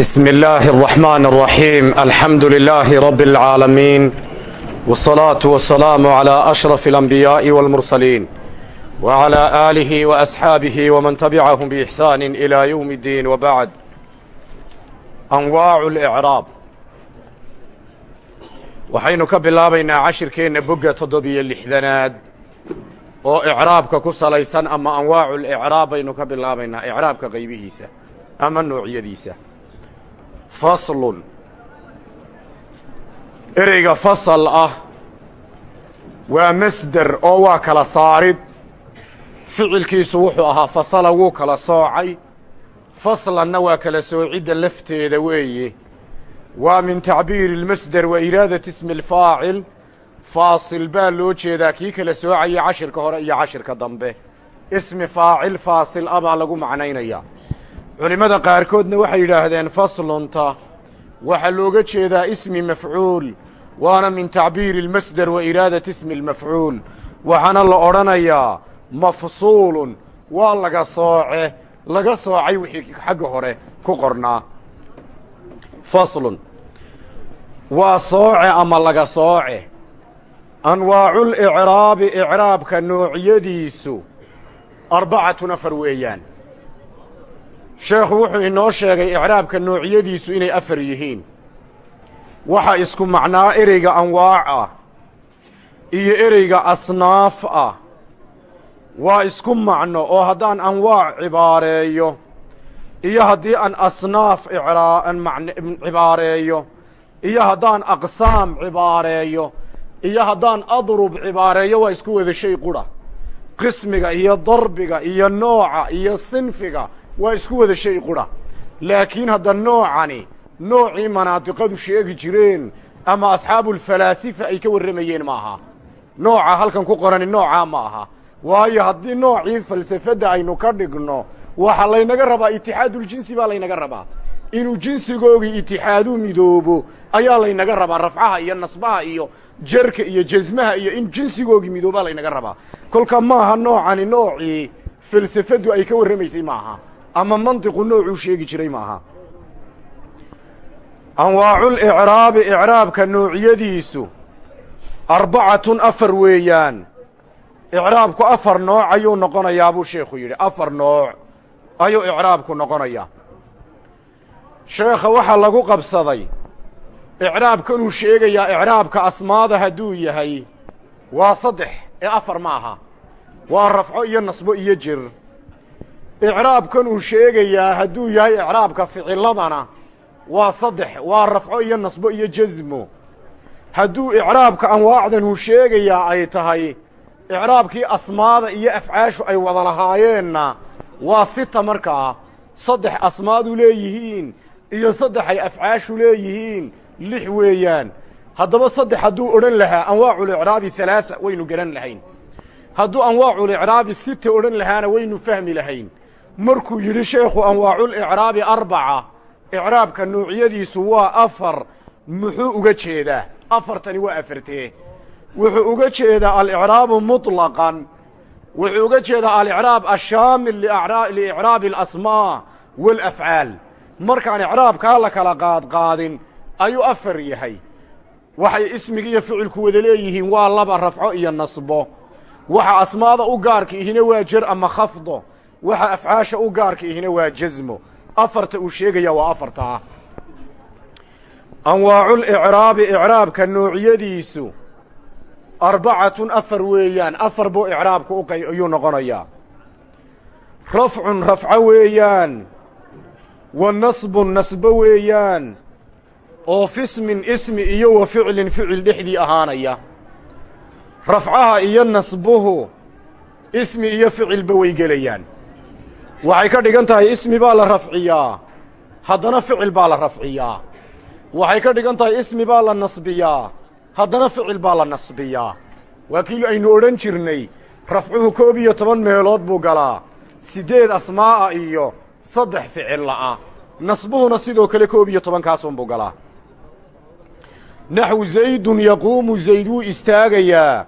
بسم الله الرحمن الرحيم الحمد لله رب العالمين والصلاة والسلام على أشرف الأنبياء والمرسلين وعلى آله وأصحابه ومن تبعهم بإحسان إلى يوم الدين وبعد أنواع الإعراب waxaynu ka bilaabaynaa cashirkeenna bogga toddobiyo lixdanaad oo icraabka ku salaysan ama anwaacu licraab baynu ka bilaabaynaa icraabka qaybihiisa ama noocyadiisa faslun. Ereyga fasal ah waa masder oo waa kala saarid. Ficilkiisu wuxuu ahaa fasala wuu kala soocay. Faslanna waa kala soocidda lafteeda weeye. Waa min tacbiiri اlmasder wa iraadati ismi اlfaacil faasil baa loo jeedaa kii kala soocaya cashirka hore iyo cashirka dambe. Ismi faacil faasil a baa lagu macnaynayaa culimmada qaarkoodna waxay yidhaahdeen faslunta waxaa looga jeedaa ismi mafcuul waana min tacbiiri اlmasder wa iraadati ismi اlmafcuul waxaana la odhanayaa mafsuulun waa laga sooce laga soocay wixii xagga hore ku qornaa. Faslun waa sooce ama laga sooce? Anwaacul icraabi icraabka noocyadiisu arbacatun afar weeyaan sheekhu wuxuu inoo sheegay icraabka noocyadiisu inay afar yihiin. Waxa isku macnaa ereyga anwaac ah iyo ereyga asnaaf ah. Waa isku macno oo haddaan anwaac cibaareeyo iyo haddii aan asnaaf cibaareeyo iyo haddaan aqsaam cibaareeyo iyo haddaan adrub cibaareeyo waa isku wada shay qura. Qismiga iyo darbiga iyo nooca iyo sinfiga waa isku wada shay qura. Laakiin hadda noocani noocii manaadiqadu sheegi jireen ama asxaabulfalaasifa ay ka warramayeen ma aha. Nooca halkan ku qorani noocaa ma aha. Waayo haddii noocii falsafadda aynu ka dhigno waxaa laynaga rabaa itixaaduljinsi baa laynaga rabaa. Inuu jinsigoogii itixaadu midoobo ayaa laynaga rabaa rafcaha iyo nasbaha iyo jerka iyo jasmaha iyo in jinsigoogii midoobaa laynaga rabaa. Kolka maaha noocani noocii falsafaddu ay ka warramaysay maaha ama mantiqu noocuu sheegi jiray maaha. Anwaacul icraabi icraabka noocyadiisu arbacatun afar weeyaan. Icraabku afar nooc ayuu noqonayaa buu sheekhu yidhi. Afar nooc ayuu icraabku noqonayaa sheekha waxaa lagu qabsaday icraabkanuu sheegayaa icraabka asmaada hadduu yahay waa saddex ee afar ma aha. Waa rafco iyo nasbo iyo jir icraabkan uu sheegayaa hadduu yahay icraabka ficiladana waa saddex waa rafco iyo nasbo iyo jasmo hadduu icraabka anwaacdan uu sheegayaa ay tahay icraabkii asmaada iyo afcaashu ay wada lahaayeenna waa sita markaa saddex asmaadu leeyihiin iyo saddex ay afcaashu leeyihiin lix weeyaan. Haddaba saddex hadduu odhan lahaa anwaaculicraabi halaaa waynu garan lahayn. Hadduu anwaaculicraabi sita odhan lahaana waynu fahmi lahayn markuu yidhi sheekhu anwaaculicraabi arbaca. Icraabka noocyadiisu waa afar muxuu uga jeedaa? Afartani waa afartee. Wuxuu uga jeedaa alicraabu muطlaqan wuxuu uga jeedaa alicraab ashaamil liicraabi alasmaa waalafcaal markaan icraabkaa la kala qaadqaadin ayuu afar yahay. Waxay ismiga iyo ficilku wada leeyihiin waa laba rafco iyo nasbo. Waxa asmaada u gaarka ihina waa jer ama khafdo waxa afcaasha u gaarka ihina waa jasmo afarta uu sheegayaa waa afartaa anwaaculicraabi icraabka noocyadiisu arbacatun afar weeyaan. Afar buu icraabka u qay ayuu noqonayaa. Rafcun rafco weeyaan. Wa nasbun nasbo weeyaan. Oo fismin ismi iyo wa ficlin ficil dhexdii ahaanaya. Rafcaha iyo nasbuhu ismi iyo ficilba way gelayaan waxay ka dhigan tahay ismi baa la rafciyaa. Haddana ficil baa la rafciyaa. Waxay ka dhigan tahay ismi baa la nasbiyaa. Haddana ficil baa la nasbiyaa. Waa kii aynu odhan jirnay rafcuhu koob iyo toban meelood buu galaa. Siddeed asmaa'a iyo saddex ficilla'ah nasbuhuna sidoo kale koob iyo tobankaasunbuu galaa. Naxwu zaydun yaquumu zayd wuu istaagayaa.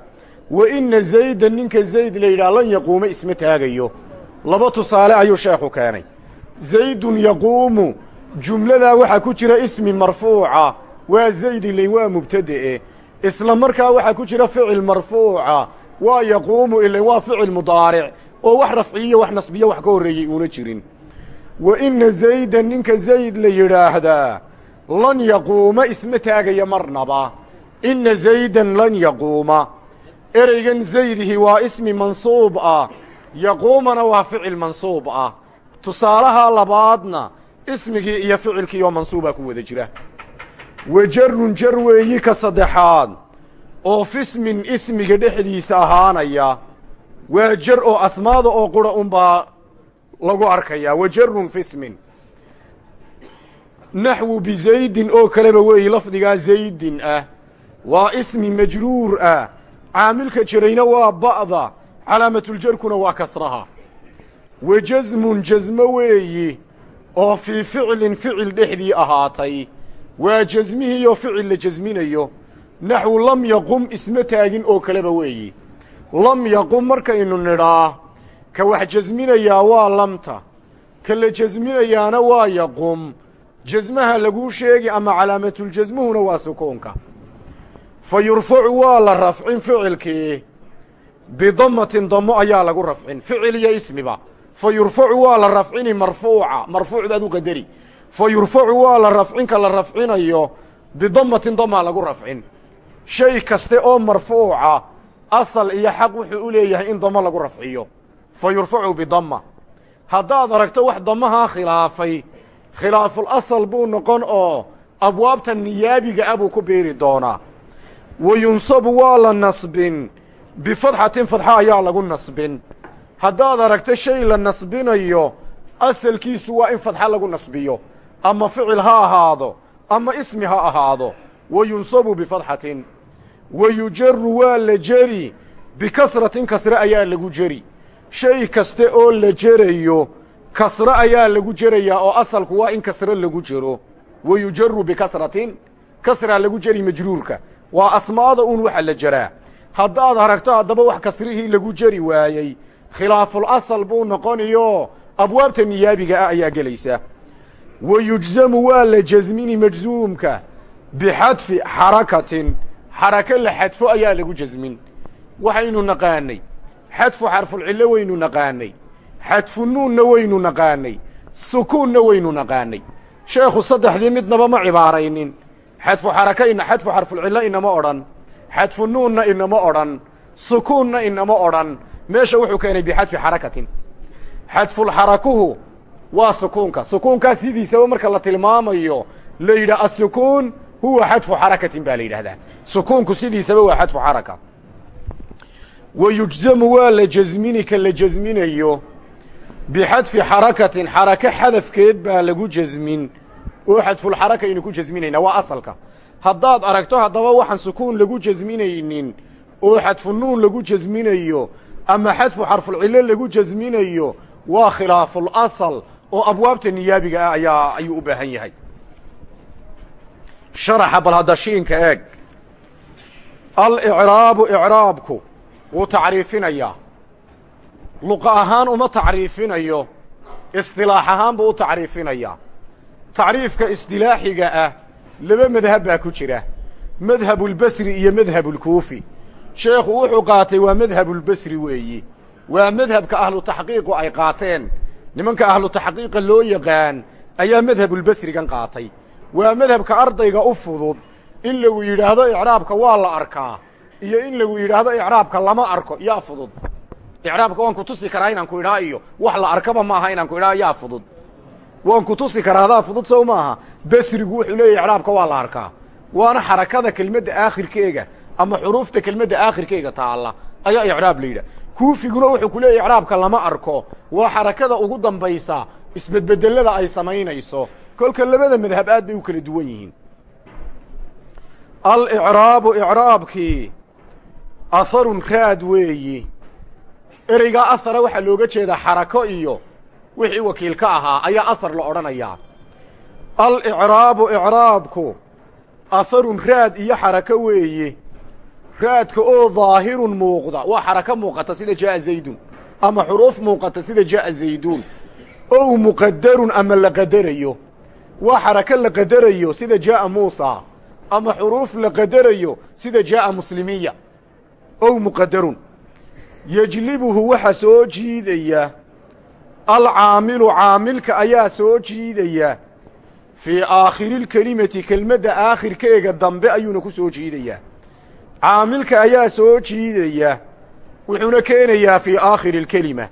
Wa inna zaydan ninka zayd la yidhaha lan yaquuma isma taagayo laba tusaale ayuu sheekhu keenay. Zaydun yaquumu jumladaa waxaa ku jira ismi marfuuca waa zayd ilayn waa mubtada'e isla markaa waxaa ku jira ficil marfuuca waa yaquumu ilayn waa ficil mudaaric oo wax rafciyo wax nasbiyo wax ka horreeyey uuna jirin. Wa inna zaydan ninka zayd la yidhaahdaa lan yaquuma isma taagaya marnaba. Inna zaydan lan yaquuma. Ereygan zaydihi waa ismi mansuub ah yaquumana waa ficil mansuub ah. Tusaalaha labaadna ismigii iyo ficilkii oo mansuubaa ku wada jira. Wa jarun jar weeyi ka saddexaad oo fismin ismiga dhexdiisa ahaanaya. Waa jar oo asmaada oo qura unbaa lagu arkayaa. Wa jarun fismin. Naxwu bizaydin oo kaleba weeyi lafdigaa zaydin ah. Waa ismi majruur ah. Caamilka jarayna waa ba'da calaamatuljarkuna waa kasraha. Wa jasmun jasmo weeyi oo fii ficilin ficil dhexdii ahaatay. Waa jasmihiioo ficil la jasminayo naxwu lam yaqum isma taagin oo kaleba weeyi. Lam yaqum markaynu nidhaa ka wax jasminayaa waa lamta. Ka la jasminayaana waa yaqum. Jasmaha laguu sheegi ama calaamatuljasmuhuna waa sukuunka fa yurfacu waa la rafcin ficilkii bidamatin damo ayaa lagu rafcin. Ficil iyo ismiba. Fa yurfacu waa la rafcini marfuuca. Marfuuc baad u qadari. Fa yurfacu waa la rafcinka la rafcinayo bidamatin damaa lagu rafcin. Shay kaste oo marfuuca asal iyo xaq wuxuu u leeyahay in damo lagu rafciyo. Fa yurfacu bidama haddaad aragto wax damahaa khilaafay khilaaful asal buu noqon oo abwaabta niyaabiga ah buu ku biiri doonaa. Wa yunsabu waa la nasbin bifadxatin fadxa ayaa lagu nasbin. Haddaad aragto shay la nasbinayo asalkiisu waa in fadxa lagu nasbiyo. Ama ficil ha ahaado ama ismi ha ahaado wa yunsabu bifadxatin. Wa yujaru waa la jeri bikasratin kasre ayaa lagu jeri shay kaste oo la jerayo kasre ayaa lagu jerayaa oo asalku waa in kasre lagu jero wa yujaru bikasratin kasraa lagu jeri majruurka. Waa asmaada uun waxa la jeraa haddaad aragto haddaba wax kasrihii lagu jeri waayey khilaaful asal buu noqoniyo abwaabta niyaabiga ah ayaa gelaysa. Wa yujzamu waa la jasmini majzuumka bixadfi xarakatin xarako la xadfo ayaa lagu jasmin waxaynu naqaanay xadfu xarfulcillo waynu naqaanay xadfu nuunna waynu naqaanay sukuunna waynu naqaanay. Sheekhu saddexdii midnaba ma cibaaraynin xadfu xaraka xadfu xarfulcillo inama odhan xadfu nuunna inama odhan sukuunna inama odhan meesha wuxuu keenay bixadfi xarakatin. Xadfulxarakuhu waa sukuunka. Sukuunkaa sidiisaba marka la tilmaamayo la yidhaha asukuun huwa xadfu xarakatin baa la yidhahdaa sukuunku sidiisaba waa xadfu xaraka. Wa yujzamu waa la jasmini ka la jasminayo bixadfi xarakatin xarako xadafkeed baa lagu jasmin. Oo xadfulxaraka aynu ku jasminaynaa waa asalka haddaad aragto haddaba waxaan sukuun lagu jasminaynin oo xadfu nuun lagu jasminayo ama xadfu xarfulcillo lagu jasminayo waa khilaaful asal oo abwaabta niyaabiga ah ayaa ayuu u baahan yahay. Sharaxa bal hadda eeg. Alicraabu icraabku wuu tacriifinayaa. Luqa ahaan uma tacriifinayo. Isdilaax ahaan buu u tacriifinayaa. Tacriifka isdilaaxiga ah laba madhab baa ku jira. Madhabulbasri iyo madhabulkuufi sheekhu wuxuu qaatay waa madhabulbasri weeyi. Waa madhabka ahlu taxqiiqu ay qaateen. Nimanka ahlu taxqiiqa loo yaqaan ayaa madhabulbasrigan qaatay. Waa madhabka ardayga u fudud. In lagu yidhaahdo icraabka waa la arkaa iyo in lagu yidhaahdo icraabka lama arko yaa fudud. Icraabka waan ku tusi karaa inaan ku idhaa iyo wax la arkaba maaha inaan ku idhaa yaa fudud waan ku tusi karaa hadaa fudud sow maaha. Basrigu wuxuu leeyahy icraabka waa la arkaa. Waana xarakada kelmadda aakhirkeega ama xuruufta kelmadda aakhirkeega taalla ayaa icraab la yidhah kuufiguna wuxuu ku leeyahy icraabka lama arko. Waa xarakada ugu dambaysa isbedbedelada ay samaynayso. Kolka labada madhab aad bay u kala duwan yihiin. Alicraabu icraabkii aharun raad weeyi. Ereygaa ahara waxaa looga jeedaa xarako iyo wixii wakiil ka ahaa ayaa ahar la odhanayaa alicraabu icraabku aharun raad iyo xarako weeye. Raadka oo daahirun muuqda waa xarako muuqata sida jaa'a zaydun ama xuruuf muuqata sida jaa'a zayduun ow muqadarun ama la qadarayo. Waa xarako la qadarayo sida jaa'a muusa ama xuruuf la qadarayo sida jaa'a muslimiya. Ow muqadarun yejlibuhu waxa soo jiidaya alcaamilu caamilka ayaa soo jiidaya fii aakhiriilkelimati kelmadda aakhirkeega dambe ayuuna ku soo jiidayaa caamilka ayaa soo jiidaya wuxuuna keenayaa fii aakhiri alkelima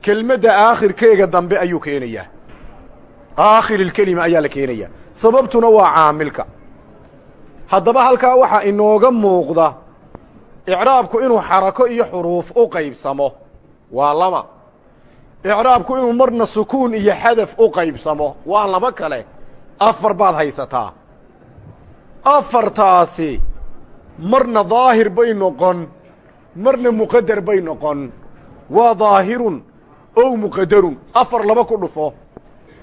kelmadda aakhirkeega dambe ayuu keenayaa aakhiri lkelima ayaa la keenayaa sababtuna waa caamilka haddaba halkaa waxaa inooga muuqda icraabku inuu xarako iyo xuruuf u qaybsamo waa laba icraabku inuu marna sukuun iyo xadaf u qaybsamo waa laba kale. Afar baad haysataa. Afartaasi marna daahir bay noqon marna muqadar bay noqon. Waa daahirun ow muqadarun. Afar laba ku dhufo.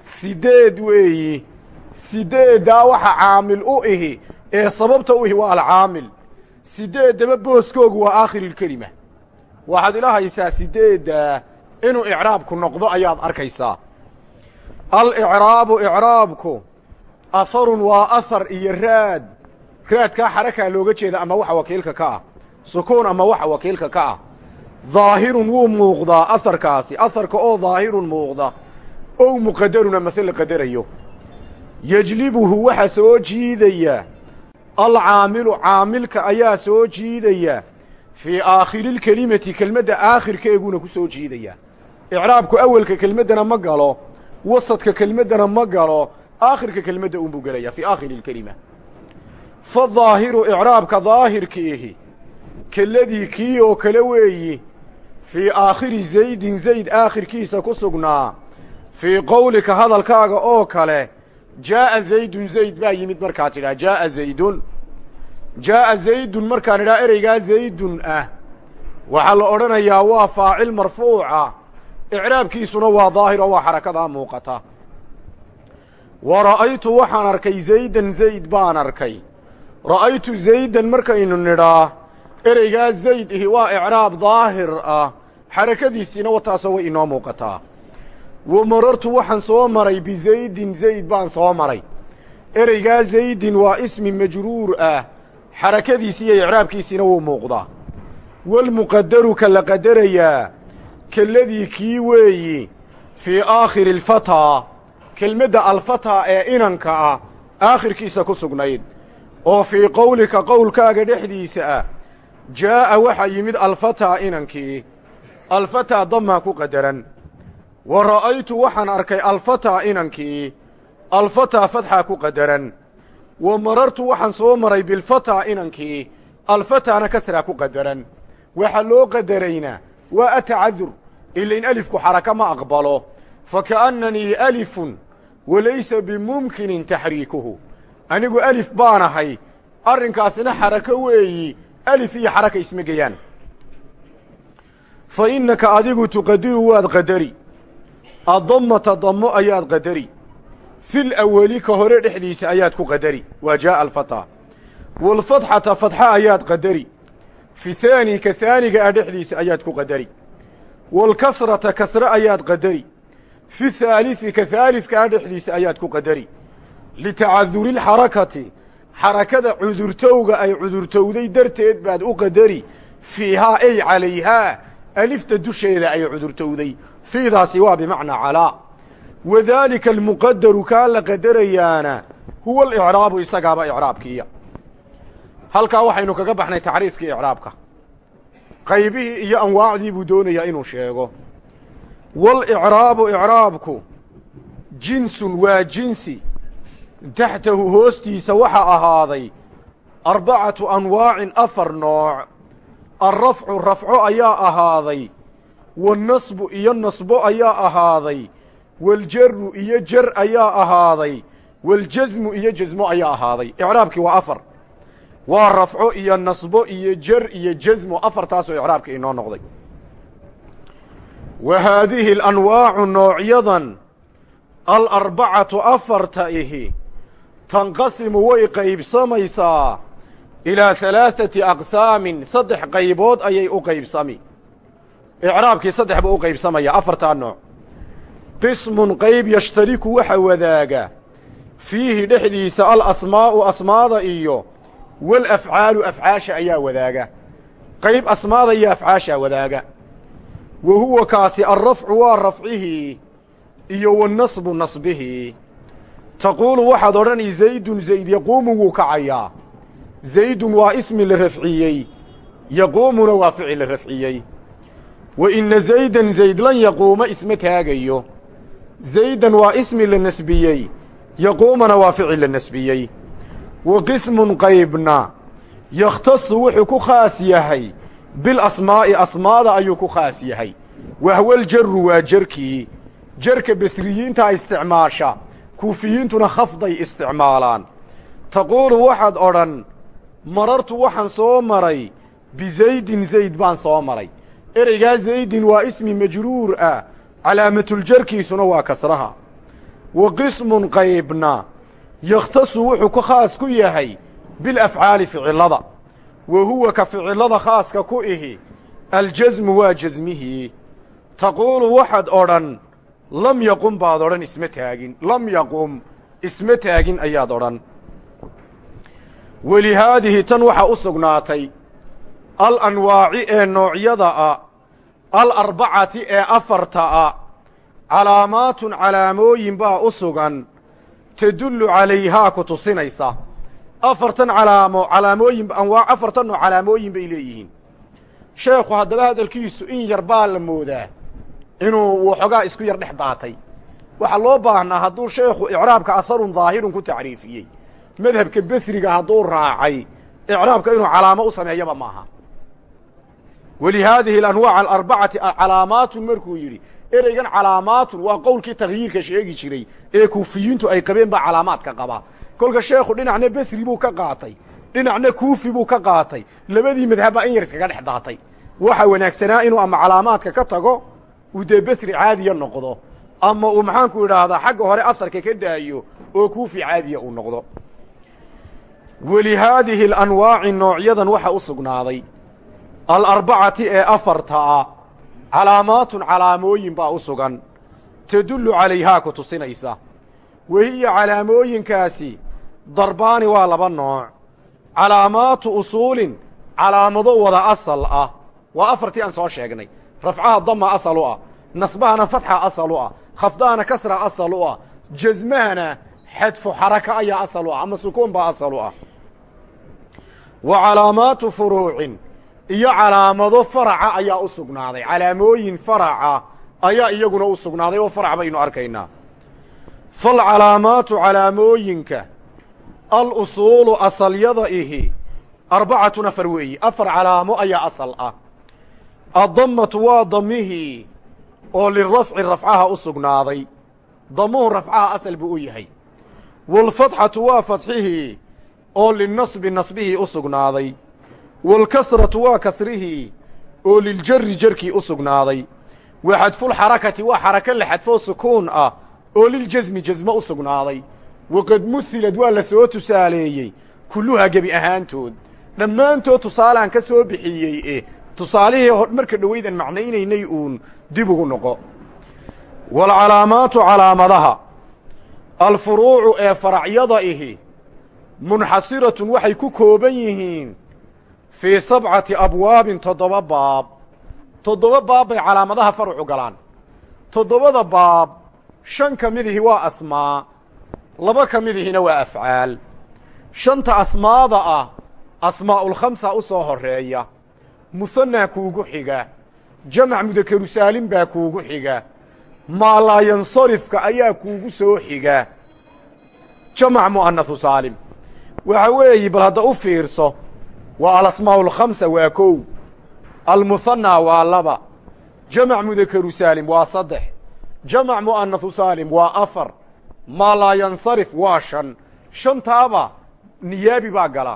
Sideed weeyi sideeddaa waxa caamil u ihi ee sababta u ihi waa alcaamil. Sideeddaba booskoogu waa aakhirulkelima waxaad ila haysaa inuu icraabku noqdo ayaad arkaysaa. Alicraabu icraabku aharun waa ahar iyo raad. Raadkaa xarakaa looga jeeda ama waxa wakiilka ka ah. Sukuun ama waxa wakiilka ka ah. Daahirun wuu muuqdaa aharkaasi aharka oo daahirun muuqda. Ow muqadarun amase la qadarayo. Yejlibuhu waxa soo jiidaya. Alcaamilu caamilka ayaa soo jiidaya. Fii aakhiriilkelimati kelmadda aakhirkeeguna ku soo jiidaya icraabku awelka kelmaddana ma galo wasadka kelmaddana ma galo aakhirka kelmadda unbuu gelaya fii aakhiri ilkelima fadaahiru icraabka daahirkiihi keladii kii oo kale weeyi fii aakhiri zaydin zayd aakhirkiisa ku sugnaa fii qowlika hadalkaaga oo kale jaa'a zaydun zayd baa yimid markaa tidhaa jaa'a zaydun. Jaa'a zaydun markaan idhaa ereygaa zaydun ah. Waxaa la odhanayaa waa faacil marfuuca icraabkiisuna waa daahir oo waa xarakadaa muuqata. Wa ra'aytu waxaan arkay zaydan zayd baan arkay. Ra'aytu zaydan markaynu nidhaa ereygaa zayd ihi waa icraab daahir ah xarakadiisiina wataasoo way inoo muuqataa. Wa marartu waxaan soo maray bizaydin zayd baan soo maray. Ereygaa zaydin waa ismi majruur ah xarakadiisi iyo icraabkiisiina wuu muuqdaa. Walmuqadaru ka la qadarayaa keladii kii weeyi fii aakhiri alfataa kelmadda alfataa ee inanka ah aakhirkiisa ku sugnayd. Oo fii qowlika qowlkaaga dhexdiisa ah jaa'a waxaa yimid alfataa inankii. Alfataa damaa ku qadaran. Wa ra'aytu waxaan arkay alfataa inankii. Alfataa fatxaa ku qadaran. Wa marartu waxaan soo maray bilfataa inankii. Alfataana kasraa ku qadaran. Waxaa loo qadarayna waa atacadur ilain alifku xaraka ma aqbalo fa ka'annanii alifun walaysa bimumkinin taxriikuhu anigu alif baanahay arrinkaasina xarako weeyi alif iyo xaraka isma geyaan fa innaka adigu tuqadiru waad qadari addammata dammo ayaad qadari fil aweli ka hore dhexdiisa ayaad ku qadari waa jaa'a alfataa waalfadxata fadxa ayaad qadari fi haani ka haaniga ah dhexdiisa ayaad ku qadari waalkasrata kasre ayaad qadari fi haalisi ka haalidka ah dhexdiisa ayaad ku qadari litacadurilxarakati xarakada cudurtowga ay cudurtowday darteed baad u qadari fiihaa ay calayhaa alifta dusheeda ay cudurtowday fiidaasi waa bimacnaa calaa wadaalika almuqadaru kaa la qadarayaana huwa alicraabu isagaaba icraabkiiya halkaa waxaynu kaga baxnay tacriifkii icraabka qaybihii iyo anwaacdii buu doonayaa inuu sheego. Walicraabu icraabku jinsun waa jinsi. Taxtahu hoostiisa waxaa ahaaday arbacatu anwaacin afar nooc. Alrafcu rafco ayaa ahaaday wannasbu iyo nasbo ayaa ahaaday waljaru iyo jar ayaa ahaaday waljasmu iyo jasmo ayaa ahaaday. Icraabkii waa afar waa rafco iyo nasbo iyo jar iyo jasmo afartaasoo icraabka inoo noqday. Wa haadihi alanwaacu noocyadan alarbacatu afarta ihi tanqasimu way qaybsamaysaa ilaa halaaثati aqsaamin saddex qaybood ayay u qaybsami. Icraabkii saddex buu u qaybsamaya afartaa nooc. Qismun qayb yashtariku waxa wadaaga fiihi dhexdiisa alasmaa'u asmaada iyo walafcaalu afcaasha ayaa wadaaga qayb asmaada iyo afcaashaa wadaaga wa huwa kaasi alrafcu waa rafcihii iyo wanasbu nasbihii taquulu waxaad odhani zaydun zayd yaquumu wuu kacayaa zaydun waa ismi la rafciyey yaquumuna waa ficil la rafciyey wa inna zaydan zayd lan yaquuma isma taagayo zaydan waa ismi la nasbiyey yaquumana waa ficil la nasbiyey wa qismun qaybna. Yakhtasu wuxuu ku khaas yahay. Bilasmaa'i asmaada ayuu ku khaas yahay. Wahwaljaru waa jarkii jarka besriyiintaa isticmaasha. Kuufiyiintuna khafday isticmaalaan. Taquulu waxaad odhan marartu waxaan soo maray bizaydin zayd baan soo maray. Ereygaa zaydin waa ismi majruur ah. Calaamatuljarkiisuna waa kasraha. Wa qaybna yakhtasu wuxuu ku khaas ku yahay bilafcaali ficilada. Wa huwa ka ficilada khaaska ku ihi aljasmu waa jasmihii taquulu waxaad odhan lam yaqum baad odhan isma taagin. Lam yaqum isma taagin ayaad odhan. Welihaadihi tan waxaa u sugnaatay al anwaaci ee noocyada a al arbacati ee afarta a calaamaatun calaamooyin baa u sugan tadullu calayhaa ku tusinaysa. Afartan calaamo calaamooyin anwaa afartan oo calaamooyin bay leeyihiin. Sheekhu haddaba hadalkiisu in yar baa la moodaa inuu waxoogaa isku yar dhex daatay. Waxaa loo baahnaa hadduu sheekhu icraabka aharun daahirun ku tacriifiyey. Madhabka besriga hadduu raacay icraabka inuu calaamo u sameeyaba maaha. Walihaadihi alanwaac alarbacati calaamaatun markuu yidhi ereygan calaamaatun waa qowlkii takhyiirka sheegi jiray ee kuufiyiintu ay qabeen baa calaamaadka qaba. Kolka sheekhu dhinacna besri buu ka qaatay dhinacna kuufi buu ka qaatay labadii madhab baa in yar iskaga dhex daatay. Waxaa wanaagsanaa inuu ama calaamaadka ka tago uu dee besri caadiya noqdo ama uu maxaanku idhaahdaa xagga hore aharka ka daayo oo kuufi caadiya uu noqdo. Walihaadihi alanwaaci noocyadan waxa u sugnaaday. Alarbacati ee afartaa calaamaatun calaamooyin baa u sugan. Tadullu calayhaa ku tusinaysa. Wahiya calaamooyinkaasi darbaani waa laba nooc. Calaamaatu usuulin calaamado wada asal ah. Waa afartii aan soo sheegnay. Rafcaha dama asal u ah. Nasbahana fatxa asal u ah. Khafdahana kasra asal u ah. Jasmahana xadfu xaraka ayaa asal u ah. Ama sukuun baa asal u ah. Wa calaamaatu furuucin iyo calaamado faraca ayaa u sugnaaday. Calaamooyin faraca ayaa iyaguna u sugnaaday oo farac baynu arkaynaa. Falcalaamaatu calaamooyinka al usuulu asalyada ihi arbacatun afar weeyi. Afar calaamo ayaa asal ah. Addammatu waa damihii oo lirafci rafcaha u sugnaaday. Damuhu rafcaha asal buu u yahay. Waalfatxatu waa fadxihii oo linasbi nasbihii u sugnaaday waalkasratu waa kasrihii oo liljari jarkii u sugnaaday wa xadfulxarakati waa xaraka la xadfoo sukuun ah oo liljasmi jasmo u sugnaaday waqad muhilad waa la soo tusaaleeyey kulluhaa gebi ahaantood dhammaantood tusaalaan ka soo bixiyey e tusaalihii marka dhowaydan macnaynaynay uun dib ugu noqo waalcalaamaatu calaamadaha alfuruucu ee faracyada ihi munxasiratun waxay ku kooban yihiin fii sabcati abwaabin toddoba baab. Toddoba baab bay calaamadaha farucu galaan. Toddobada baab shan ka midihi waa asmaa laba ka midihina waa afcaal. Shanta asmaada ah asmaa'ulkhamsa u soo horreeya. Muhanaa kuugu xiga. Jamac mudakaru saalim baa kuugu xiga. Maalaayansarifka ayaa kuugu soo xiga. Jamac mu'anahu saalim. Waxa weeyi bal hadda u fiirso waa alasmaa'u alkhamsa waa kow. Almuhanaa waa laba. Jamac mudakaru saalim waa saddex. Jamac mu'anahu saalim waa afar. Maalaayansarif waa shan. Shantaaba niyaabi baa gala.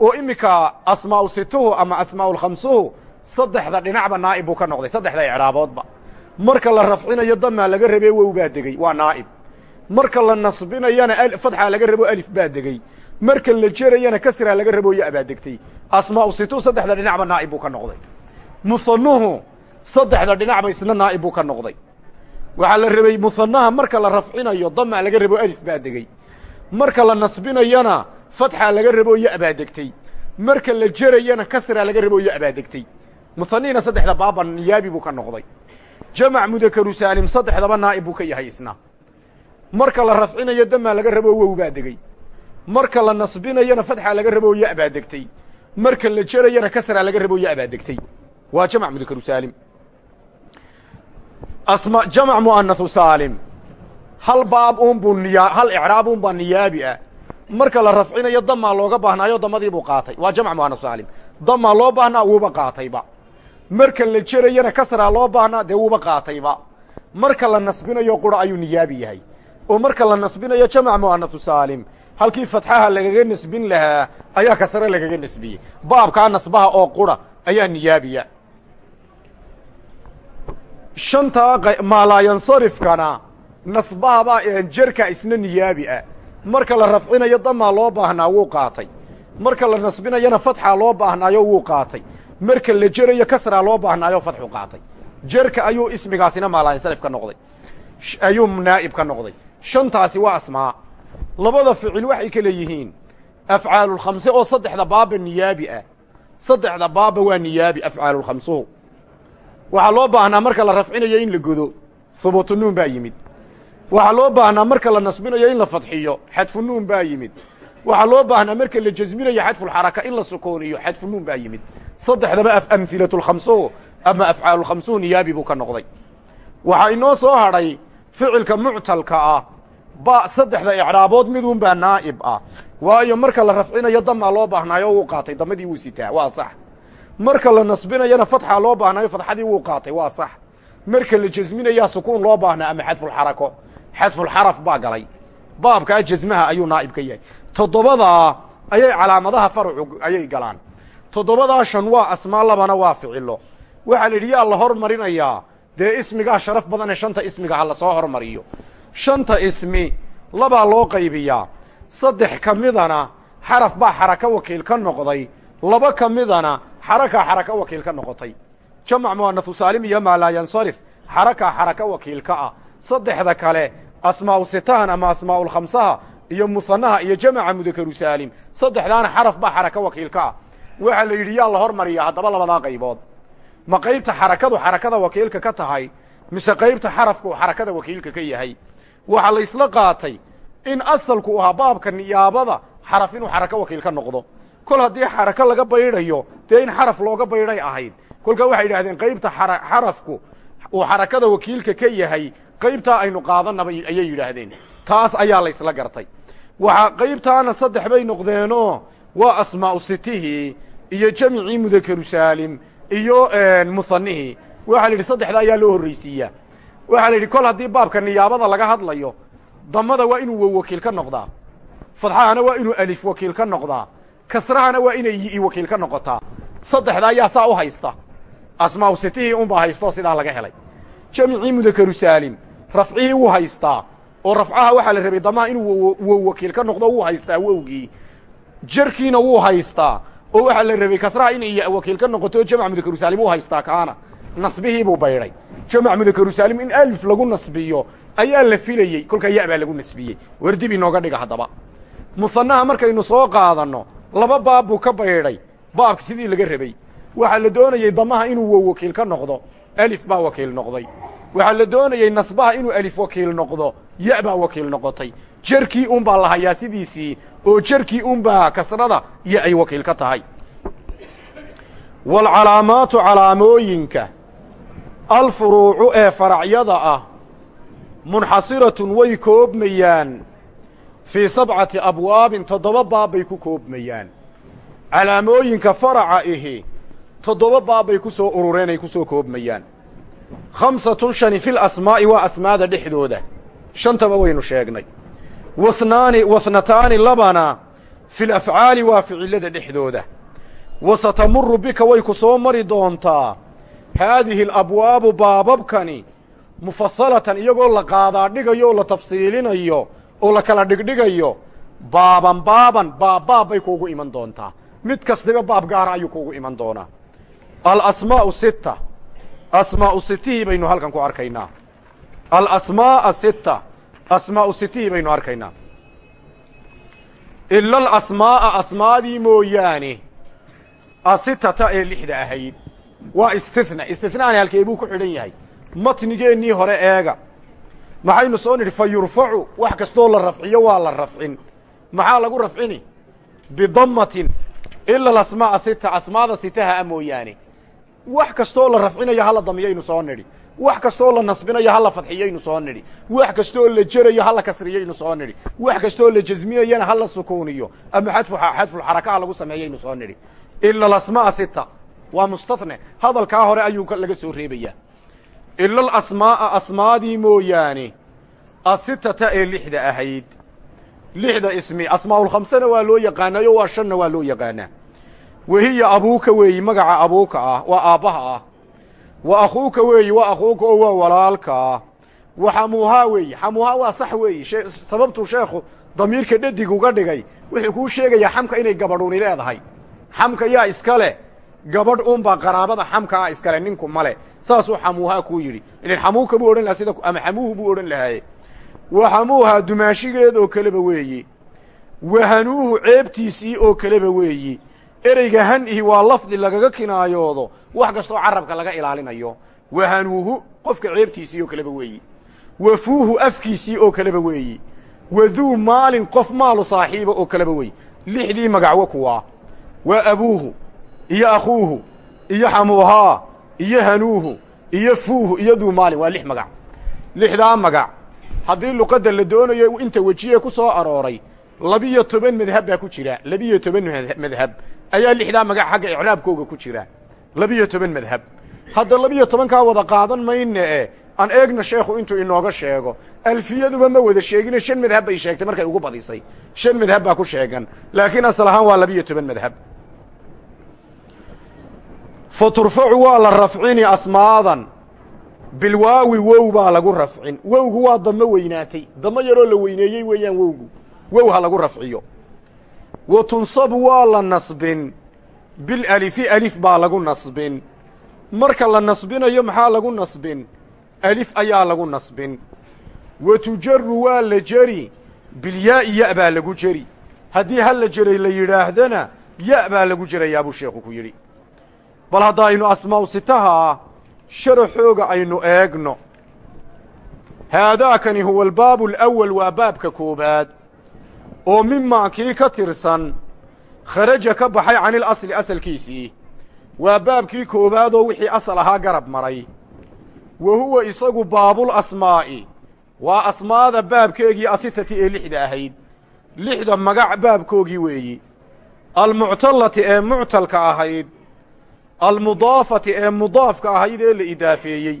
Oo iminka asmaa'u situhu ama asmaa'ulkhamsuhu saddexda dhinacba naa'ib buu ka noqday saddexda icraaboodba marka la rafcinayo damaa laga rabee wow baa degey waa naa'ib marka la nasbinayana fadxaa laga rabo alif baa degey marka la jerayana kasraa laga rabo ya baa degtay. Asmaa'u situhu saddexda dhinacba naa'ib ka noqday. Muhanuhu saddexda dhinacba isna naa'ib ka noqday. Waxaa la rabay muhanaha marka la rafcinayo damaa laga rabo alif baa degey marka la nasbinayana fatxaa laga rabo yo abaadegtay marka la jerayana kasraa laga rabo yo abaadegtay musanihina saddexda baaba niyaabi buu ka noqday. Jamac mudakaru saalim saddexdaba naa'ib buu ka yahay isna marka la rafcinayo damaa laga rabo wow baa degey marka la nasbinayana fatxaa laga rabo yo abaadegtay marka la jerayana kasraa laga rabo yo abaadegtay waa jamac mudakaru saalim. Asma jamac mu'anahu saalim. Hal baab uunbuu niyaa hal icraab uunbaa niyaabi ah. Marka la rafcinayo damaa looga baahnaayo damadii buu qaatay. Waa jamc mu'anahu saalim. Damaa loo baahnaa wuuba qaatayba marka la jerayana kasraa loo baahnaa dee wuuba qaatayba marka la nasbinayo qura ayuu niyaabi yahay oo marka la nasbinayo jamac mu'anahu saalim halkii fatxaha lagaga nasbin lahaa ayaa kasre lagaga nasbiyey baabkaa nasbaha oo qura ayaa niyaabiya. Shantaa maalaayansarifkana nasbahabaa jerka isna niyaabi ah. Marka la rafcinayo damaa loo baahnaa wuu qaatay. Marka la nasbinayana fatxaa loo baahnaayo wuu qaatay. Marka la jerayo kasraa loo baahnaayo fatxu qaatay. Jerka ayuu ismigaasina maalaayansarif ka noqday ayuu naa'ib ka noqday shantaasi waa asmaa. Labada ficil waxay kale yihiin afcaalulkhamse oo saddexda baaba niyaabi ah. Saddexda baaba waa niyaabi afcaalulkhamsuhu waxaa loo baahnaa marka la rafcinayo in la godo hubuutunuun baa yimid. Waxaa loo baahnaa marka la nasbinayo in la fadxiyo xadfunuun baa yimid. Waxaa loo baahnaa marka la jasminayo xadfulxaraka in la sukooniyo xadfunuun baa yimid. Saddexdaba amhilatulkhamsuhu ama afcaalulkhamsuhu niyaabi buu ka noqday. Waxaa inoo soo hadhay ficilka muctalka ah ba saddexda icraabood midun baa naa'ib ah. Waayo marka la rafcinayo damaa loo baahnaayo wuu qaatay damadii wuu sitaa waa sax. Marka la nasbinayana fatxaa loo baahnaayo fadxadii wuu qaatay waa sax. Marka la jasminayaa sukuun loo baahnaa ama xadfulxarako xadfulxaraf baa galay. Baabkaa jasmaha ayuu naa'ib ka yahay. Toddobadaa ayay calaamadaha farcu ayay galaan. Toddobadaa shan waa asmaa labana waa ficilo. Waxaa la yidhi yaa la hormarinayaa dee ismigaa sharaf badanee shanta ismiga ha la soo hormariyo. Shanta ismi labaa loo qaybiyaa. Saddex ka midana xaraf baa xaraka wakiil ka noqday. Laba ka midana xarakaa xaraka wakiil ka noqotay. Jamac mu'anahu saalim iyo maa laa yansarif xarakaa xaraka wakiilka ah. Saddexda kale asmaa'u sitahan ama asmaa'ulkhamsaha iyo musanaha iyo jamaca mudakaru saalim. Saddexdaana xaraf baa xaraka wakiilka ah. Waxaa la yidhi yaa la hormariya haddaba labadaa qaybood ma qaybta xarakadu xarakada wakiilka ka tahay mise qaybta xarafku xarakada wakiilka ka yahay? Waxaa la isla qaatay in asalku ahaa baabka niyaabada xaraf inuu xarako wakiil ka noqdo. Kol haddii xarako laga baydhayo dee in xaraf looga baydhay ahayd. Kolkaa waxay yidhahdeen qaybta xarafku uu xarakada wakiilka ka yahay qaybtaa aynu qaadanaba ayay yidhaahdeen. Taas ayaa la ysla gartay. Waxaa qaybtaana saddex bay noqdeenoo waa asmaa'u sitihii iyo jamicii mudakaru saalim iyo musanihii waxaa la yidhi saddexda ayaa loo horraysiiyaa waxaa la yidhi kol haddii baabka niyaabada laga hadlayo damada waa inuu wow wakiil ka noqdaa. Fadxahana waa inuu alif wakiil ka noqdaa. Kasrahana waa inay yi wakiil ka noqotaa. Saddexda ayaa saa u haysta. Asmaa'u sitihii unbaa haystoo sidaa laga helay. Jamicii mudakaru saalim. Rafcihii wuu haystaa. Oo rafcaha waxaa la rabay damaha inuu wow wakiil ka noqdo wuu haystaa wowgii. Jarkiina wuu haystaa oo waxaa la rabay kasraha inay wakiil ka noqoto jamc mudakaru saalim wuu haystaa kaana. Nasbihii buu baydhay jamac mudakaru saalim in alif lagu nasbiyo ayaa la filayey kolkaa ya baa lagu nasbiyey. War dib inooga dhiga haddaba. Musanaha markaynu soo qaadanno laba baab buu ka baydhay baabka sidii laga rabay. Waxaa la doonayey damaha inuu wow wakiil ka noqdo alif baa wakiil noqday. Waxaa la doonayey nasbaha inuu alif wakiil noqdo ya baa wakiil noqotay. Jerkii unbaa la hayaa sidiisii oo jerkii unbaa kasrada iyo ay wakiil ka tahay. Waalcalaamaatu calaamooyinka alfuruucu ee faracyada ah munxasiratun way koobmayaan. Fii sabcati abwaabin toddoba baab bay ku koobmayaan. Calaamooyinka faraca ihi toddoba baab bay ku soo urureen ay ku soo koobmayaan. Khamsatun shani fil asmaa'i waa asmaada dhexdooda shantaba waynu sheegnay. Wasnaani wasnataani labana fil afcaali waa ficillada dhexdooda. Wa satamuru bika way ku soo mari doontaa. Haadihi alabwaabu baababkani mufasalatan iyagoo la qaadaa dhigayo oo la tafsiilinayo oo la kala dhigdhigayo baaban baaban baabbaab bay kuugu iman doontaa. Mid kastaba baab gaara ayuu kuugu iman doonaa. Alasmaa'u sita asmaa'u sitihii baynu halkan ku arkaynaa alasmaa'a sita asmaa'u sitihii baynu arkaynaa. Ila alasmaa'a asmaadii mooyaane. Asitata ee lixda ahayd. Waa istithna. Istithnaani halkee buu ku xidhan yahay. Matnigeennii hore eega. Maxaynu soo nidhi fa yurfacu. Wax kastoo la rafciyo waa la rafcin. Maxaa lagu rafcini? Bidammatin. Ila alasmaa'a sita asmaada sitaha a mooyaane. Wax kastoo la rafcinayo hala damiyaynu soo nidhi wax kastoo la nasbinayo hala fadxiyaynu soo nidhi. Wax kastoo la jerayo hala kasriyaynu soo nidhi. Wax kastoo la jasminayana hala sukuuniyo. Ama xadfu xadfulxarakaha lagu sameeyaynu soo nidhi. Ila alasmaa'a sita waa mustatne. Hadalkaa hore ayuu laga soo reebayaa ila alasmaa'a asmaadii mooyaane. Asitata ee lixda ahayd. Lixda ismi. Asmaa'ulkhamsena waa loo yaqaanayo waa shanna waa loo yaqaanaa. Wahiya abuuka weeyi magaca abuuka ah waa aabbaha ah wa akhuuka weeyi waa akhuuka oo waa walaalka. Wa xamuuhaa weeyi xamuuhaa waa sax weeyi. Sababtuu sheekhu damiirka dhadig uga dhigay wuxuu kuu sheegayaa xamka inay gabadhuuni leedahay. Xamka yaa iska leh gabadh uunbaa qaraabada xamka ah iskale ninku male saasuu xamuuhaa kuu yidhi. Ilan xamuuka buu odhan lahaa sida ama xamuuhu buu odhan lahaaye wa xamuuhaa dumaashigeed oo kaleba weeyi. Wa hanuuhu ceebtiisii oo kaleba weeyi ereyga han-ihi waa lafdi lagaga kinaayoodo wax kastoo carabka laga ilaalinayo. Wa hanuuhu qofka ceebtiisii oo kaleba weeyi. Wa fuuhu afkiisii oo kaleba weeyi. Wa duu maalin qof maalu saaxiiba oo kaleba weeyi. Lixdii magacwo kuwaa. Waa abuuhu iyo akhuuhu iyo xamuuhaa iyo hanuuhu iyo fuuhu iyo duu maalin waa lix magac. Lixdaa magac. Haddii luqadda la doonayo inta wejiye ku soo arooray labiyo toban madhab baa ku jira. Labiyo toban madhab ayaa lixdaa magac xagga icraabkooga ku jira. Labiyo toban madhab. Hadda labiyo tobankaa wada qaadan mayne e aan eegna sheekhu intuu inooga sheego. Alfiyaduba ma wada sheegine shan madhab bay sheegtay markay ugu badisay. Shan madhab baa ku sheegan. Laakiin asal ahaan waa labiyo toban madhab. Fa turfacu waa la rafcini asmaadan. Bilwaawi wow baa lagu rafcin. Wowgu waa damo weynaatay. Damo yaroo la weyneeyey weeyaan wowgu wow ha lagu rafciyo. Wa tunsabu waa la nasbin. Bilalifi alif baa lagu nasbin. Marka la nasbinayo maxaa lagu nasbin? Alif ayaa lagu nasbin. Wa tujaru waa la jeri bilyaa'i ya baa lagu jeri haddii hal la jeray la yidhaahdana ya baa lagu jerayaa buu sheekhu ku yidhi. Bal haddaynu asmaa'u sitaha sharaxooga aynu eegno. Haadaakani huwa albaabu alawal waa baabka koobaad oo mimaa kii ka tirsan kharaja ka baxay can ilasli asalkiisii. Waa baabkii koowaadoo wixii asal ahaa garab maray. Wa huwa isagu baabul asmaa'i. Waa asmaada baabkeegii asitati ee lixda ahayd. Lixda magac baabkoogii weeyi. Almuctallati ee muctalka ahayd. Almudaafati ee mudaafka ahayd ee la idaafeeyey.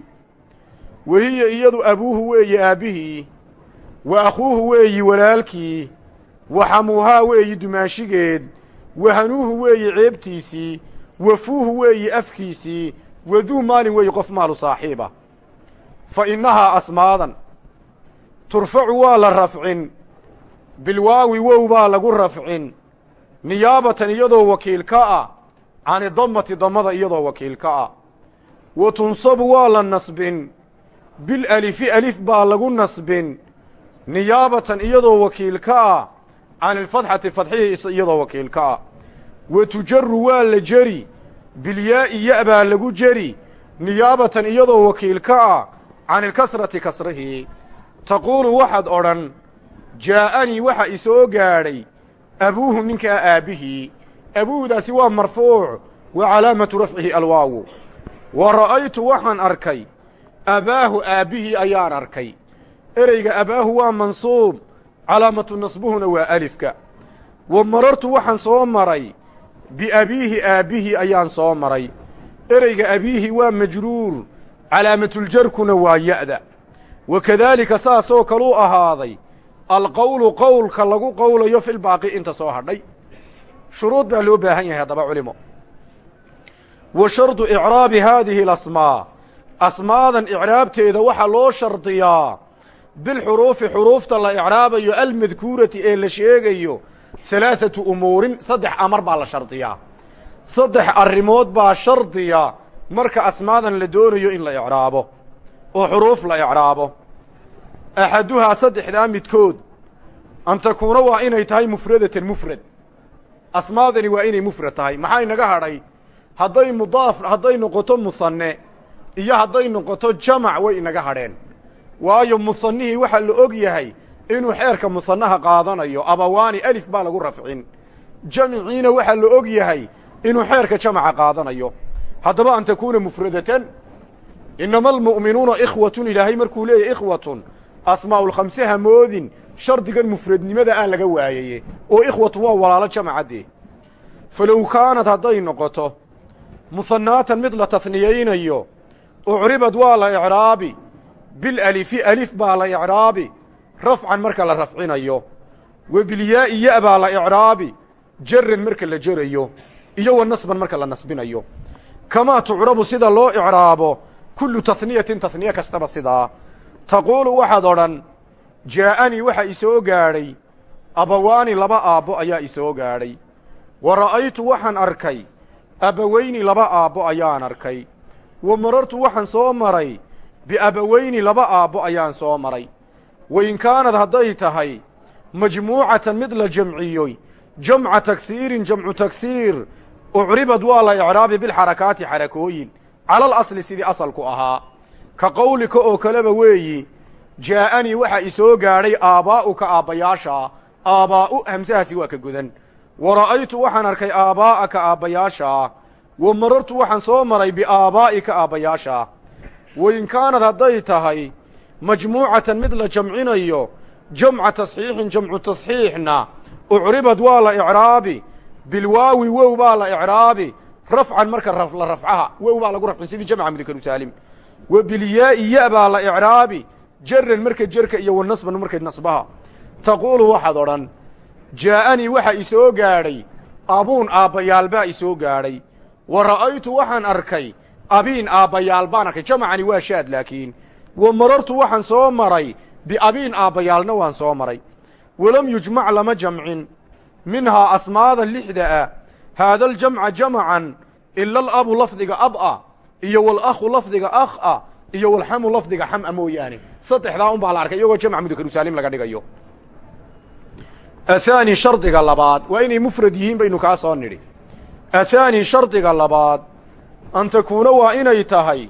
Wahiya iyadu abuuhu weeyi aabbihii. Wa akhuuhu weeyi walaalkii wa xamuuhaa weeyi dumaashigeed wa hanuuhu weeyi ceebtiisii wa fuuhu weeyi afkiisii wa duu maalin weeyi qof maalu saaxiiba. Fa innahaa asmaadan. Turfacu waa la rafcin. Bilwaawi wow baa lagu rafcin. Niyaabatan iyadoo wakiil ka ah cani dammati dammada iyadoo wakiil ka ah. Wa tunsabu waa la nasbin. Bilalifi alif baa lagu nasbin. Niyaabatan iyadoo wakiil ka ah can ilfadxati fadxihii iyadoo wakiil ka ah wa tujaru waa la jeri bilyaa'i ya baa lagu jeri niyaabatan iyadoo wakiil ka ah can ilkasrati kasrihii taquulu waxaad odhan jaa'anii waxa isoo gaadhay abuuhu ninkaa aabbihii abuudaasi waa marfuuc wa calaamatu rafcihi alwaawu wa ra'aytu waxaan arkay abaahu aabbihii ayaan arkay ereyga abaahu waa mansuub calaamatu nasbuhuna waa alifka. Wa marartu waxaan soo maray biabiihi aabbihii ayaan soo maray. Ereyga abiihi waa majruur calaamatuljarkuna waa ya'da. Wa kadaalika saasoo kaluu ahaaday alqowlu qowlka lagu qowlayo filbaaqi inta soo hadhay. Shuruud baa loo baahan yahay haddaba culimo. Wa shardu icraabi haadihi alasmaa. Asmaadan icraabteeda waxaa loo shardiyaa bilxuruufi xuruufta la icraabayo almadkuurati ee la sheegayo halaathatu umuurin saddex amar baa la shardiyaa saddex arrimood baa shardiya marka asmaadan la doonayo in la icraabo oo xuruuf la icraabo axaduhaa saddexdaa midkood an takuuna waa inay tahay mufradatan mufrad asmaadani waa inay mufrad tahay maxaa inaga hadhay hadday mudaaf hadday noqoto musanne iyo hadday noqoto jamac way inaga hadheen waayo musanihii waxaa la og yahay inuu xeerka musannaha qaadanayo abawaani alif baa lagu rafcin. Jamiciina waxaa la og yahay inuu xeerka jamaca qaadanayo. Haddaba an takuuna mufradatan inama almu'minuuna ikhwatun ilaahay markuu leeyahy ikhwatun asmaa'ulkhamse hamoodin shardigan mufradnimada ah laga waayaye oo ikhwatun waa walaalo jamacaddee falow kaanad hadday noqoto musannaatan mid la tasniyaynayo ucribad waa la icraabi bilalifi alif baa la icraabi. Rafcan marka la rafcinayo. Wa bilyaa'i ya baa la icraabi. Jaran marka la jerayo iyo wa nasban marka la nasbinayo. Kamaa tucrabu sida loo icraabo kullu tahniyatin tahniye kastaba sidaa. Taquulu waxaad odhan jaa'anii waxa isoo gaadhay. Abawaani laba aabbo ayaa isoo gaadhay. Wa ra'aytu waxaan arkay. Abaweyni laba aabbo ayaan arkay. Wa marartu waxaan soo maray biabaweyni laba aabbo ayaan soo maray. Wain kaanad hadday tahay majmuucatan mid la jamciyoy jamca tagsiirin jamcu tagsiir. Ucribad waa la icraabi bilxarakaati xarakooyin. Calal asli sidii asalku ahaa. Ka qowlika oo kaleba weeyi jaa'anii waxaa isoo gaadhay aabbaa'uka aabbayaashaa aabbaa'u hamsahaasi waa ka godan wa ra'aytu waxaan arkay aabbaa'aka aabbayaashaa wa marartu waxaan soo maray biaabaa'ika aabbayaashaa wain kaanad hadday tahay majmuucatan mid la jamcinayo jamca tasxiixin jamcu tasxiixna ucribad waa la icraabi bilwaawi wow baa la icraabi rafcan marka la rafcaha wow baa lagu rafcin sidii jamca mudakaru saalim. Wa bilyaa'i ya baa la icraabi jaran marka jerka iyo wa nasban marka nasbaha. Taquulu waxaad odhan jaa'anii waxa isoo gaadhay abuun aabbayaal baa isoo gaadhay. Wa waxaan arkay abiin aabbayaal baan arkay. Jamacani waa shaad laakiin wa marartu waxaan soo maray. Biabiin aabbayaalna waan soo maray. Walam yujmac lama jamcin. Minhaa asmaada lixda ah haada aljamca jamacan ila alabu lafdiga ab ah iyo walakhu lafdiga akh ah iyo walxamu lafdiga xam'a mooyaane. Saddexdaa un baa la arkay iyagoo jamc mudakarusaalim laga dhigayo. Athaani shardiga labaad. Waa inay mufrad yihiin baynu kaa soo nidhi. Athaani shardiga labaad an takuuna waa inay tahay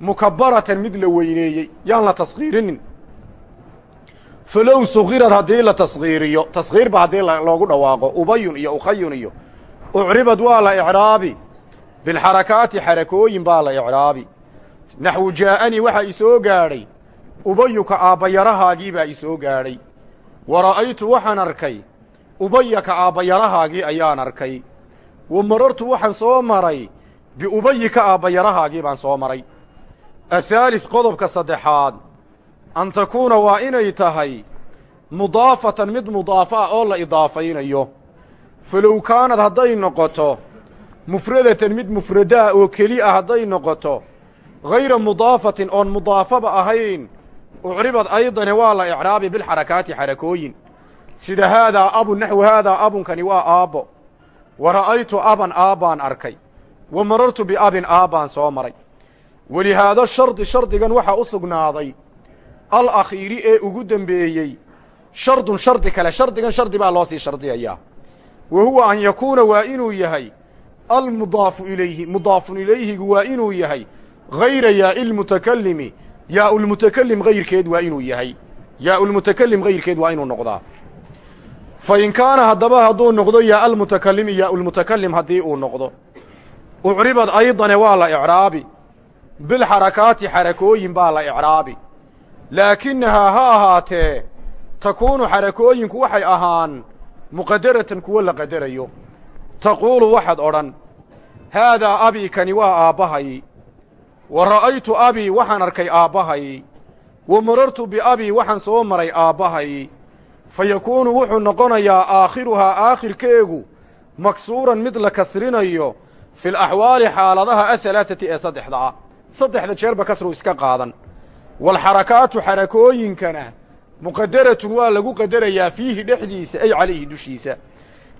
mukabaratan mid la weyneeyey. Yaan la taskhiirinin falow sukirad haddii la taskhiiriyo taskhiirba haddii loogu dhawaaqo ubayun iyo ukhayun iyo ucribad waa la icraabi. Bilxarakaati xarakooyin baa la icraabi. Naxwu jaa'anii waxaa isoo gaadhay. Ubayuka aabbayarahaagii baa isoo gaadhay. Wa ra'aytu waxaan arkay. Ubayaka aabbayarahaagii ayaan arkay. Wa marartu waxaan soo maray biubayika aabbayarahaagii baan soo maray. Athaalis qodobka saddexaad. An takuuna waa inay tahay mudaafatan mid mudaafa ah oo la idaafaynayo. Falow kaanad hadday noqoto mufradatan mid mufrada ah oo keli ah hadday noqoto hayra mudaafatin oon mudaafaba ahayn ucribad aydane waa la icraabi bilxarakaati xarakooyin. Sida haadaa abun naxwu haadaa abunkani waa aabbo. Wa ra'aytu aban aabbaan arkay wa marartu biabin aabbaan soo maray walihaada shardi shardigan waxaa u sugnaaday al akhiiri ee ugu dembeeyey shardun shardi kale shardigan shardi baa loo sii shardiyayaa wa huwa an yakuuna waa inuu yahay almudaafu ilayhi mudaafun ilayhigu waa inuu yahay hayra yaa'i lmutakalimi yaa'u lmutakalim hayrkeed waa inuu yahay yaa'u lmutakalim hayrkeed waa inuu noqdaa fa in kaana haddaba hadduu noqdo yaa'a almutakalimi yaa'u lmutakalim haddii uu noqdo ucribad aydane waa la icraabi. Bilxarakaati xarakooyin baa la icraabi. Laakinahaa ha ahaatee takuunu xarakooyinku waxay ahaan muqadaratan kuwo la qadarayo. Taquulu waxaad odhan haadaa abii kani waa aabbahay. Wa ra'aytu abii waxaan arkay aabbahay. Wa marartu biabii waxaan soo maray aabbahay. Fa yakuunu wuxuu noqonayaa aakhiruhaa aakhirkeegu maksuuran mid la kasrinayo fi laxwaali xaaladaha ahalaaثati ee saddexda ah saddexda jeerba kasru iska qaadan walxarakaatu xarakooyinkana muqadaratun waa lagu qadarayaa fiihi dhexdiisa ay calayhi dushiisa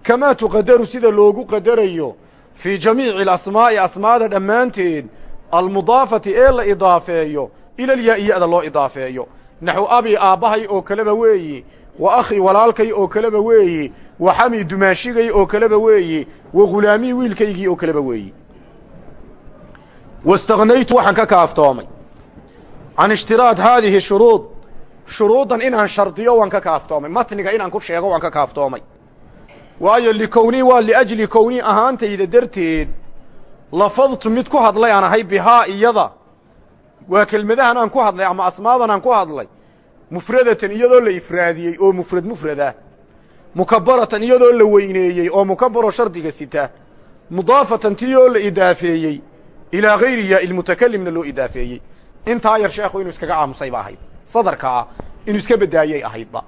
kamaa tuqadaru sida loogu qadarayo fii jamiici alasmaa'i asmaada dhammaanteed almudaafati ee la idaafeeyo ilalyaa'i ya-da loo idaafeeyo naxwu abi aabbahay oo kaleba weeyi wa akhii walaalkay oo kaleba weeyi wa xamii dumaashigay oo kaleba weeyi wa ghulaamii wiilkaygii oo kaleba weeyi. Waistaknaytu waxaan ka kaaftoomay. Can ishtiraad haadihi shuruud shuruuddan inaan shardiyo waan ka kaaftoomay. Matniga inaan ku sheego waan ka kaaftoomay. Waayo likownii waa liajli kownii ahaantayda darteed lafadtu mid ku hadlay aan ahay bihaa iyada. Waa kelmadahan aan ku hadlay ama asmaadan aan ku hadlay mufradatan iyadoo la ifraadiyey oo mufrad mufrada mukabaratan iyadoo la weyneeyey oo mukabaro shardiga sita mudaafatan tiyoo la idaafeeyey ilaa hayri yaa ilmutakalimna loo idaafeeyey intaa yar sheekhu inuu iskaga aamusay ba ahayd sadarkaa inuu iska badaayey ahaydba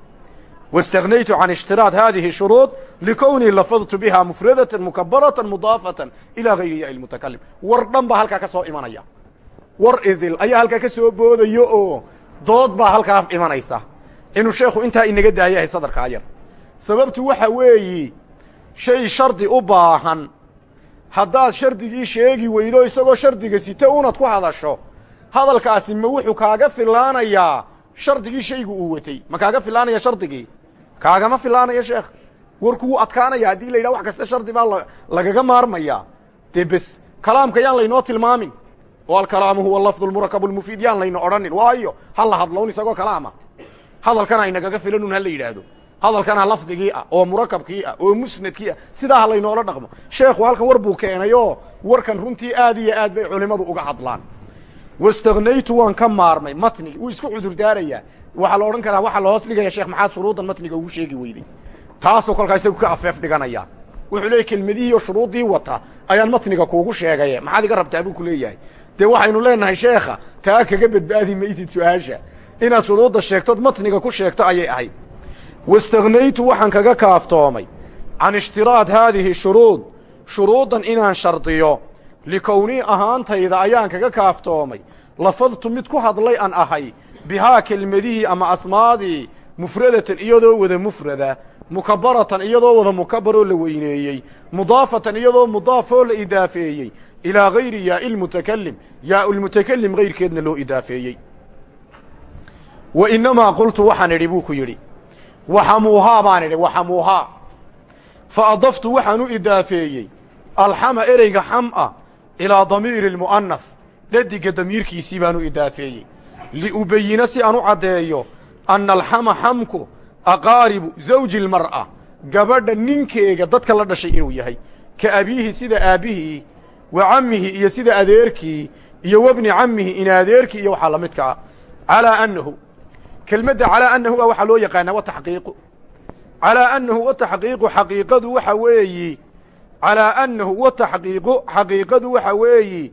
واsتغنaytu عan اشhtirاad hadihi shuruuط likownii lafadtu biha mufradatan mukabaratan mudaafatan ilaa gayri ya الmutakalim war dhan baa halkaa ka soo imanaya war idil ayaa halkaa ka soo boodayo oo dood baa halkaa imanaysa. Inuu sheekhu intaa inaga daayahay sadarkaa yar sababtu waxa weeyi shay shardi u baahan. Haddaad shardigii sheegi weydo isagoo shardiga site unad ku hadasho hadalkaasi ma wuxuu kaaga filaanayaa shardigii shaygu uu watay. Ma kaaga filaanaya shardigii? Kaagama filaanaya sheekh? Warku wuu adkaanaya haddii la yidhah wax kasta shardi baa lagaga maarmaya dee bes kalaamka yaan laynoo tilmaamin oo alkalaamu huwa lafdu lmurakabu lmufiid yaan layno odhanin waayo ha la hadlown isagoo kalaama? Hadalkan aynagaga filanun ha la yidhaahdo. Hadalkana lafdigii ah oo murakabkii ah oo musnadkii ah sidaa laynoola dhaqmo. Sheekhu halkan war buu keenay oo warkan runtii aad iyo aad bay culimmadu uga hadlaan. Wastaknaytu waan ka maarmay matnigi wuu isku cudurdaarayaa waxaa la odhan karaa waxaa la hoos dhigaya sheekh maxaad shuruuddan matniga ugu sheegi weyday. Taasoo kolkaa isagu ka afeef dhiganaya. Wuxuu leeyay kelmadihii oo shuruuddii wata ayaan matniga kuugu sheegaye maxaad iga rabtaa buu ku leeyahay dee waxaynu leenahay sheekha taa kaga badbaadi maysid su'aasha. Inaad shuruudda sheegtood matniga ku sheegto ayay ahayd. Wastaknaytu waxaan kaga kaaftoomay. Can ishtiraad haadihi shuruud shuruuddan inaan shardiyo likownii ahaantayda ayaan kaga kaaftoomay. Lafadtu mid ku hadlay aan ahay bihaa kelmadihii ama asmaadii mufradatan iyadoo wada mufrada mukabaratan iyadoo wada mukabaroo la weyneeyey mudaafatan iyadoo mudaafoo la idaafeeyey ilaa gayri yaai lmutakalim yaa lmutakalim gayrkeedna loo idaafeeyey. Wa inamaa qultu waxaan idhi buu ku yidhi waxamuuhaa baan idhi waxamuuhaa. Fa adaftu waxaan u idaafeeyey alxama ereyga xam'a ilaa damiiri lmu'anaf dhadiga damiirkiisii baan u idaafeeyey. Liubayina si aan u caddeeyo anna alxama xamku aqaaribu zawji lmar'a gabadha ninkeega dadka la dhashay inuu yahay. Ka abiihi sida aabbihii wa cammihi iyo sida adeerkii iyo wabni cammihi in adeerkii iyo waxaa la midka ah. Calaa annahu kelmadda calaa annahu a waxaa loo yaqaanaa wa taxqiiqu. Calaa annahu wa taxqiiqu xaqiiqadu waxa weeyi calaa annahu wa taxqiiqu xaqiiqadu waxa weeyi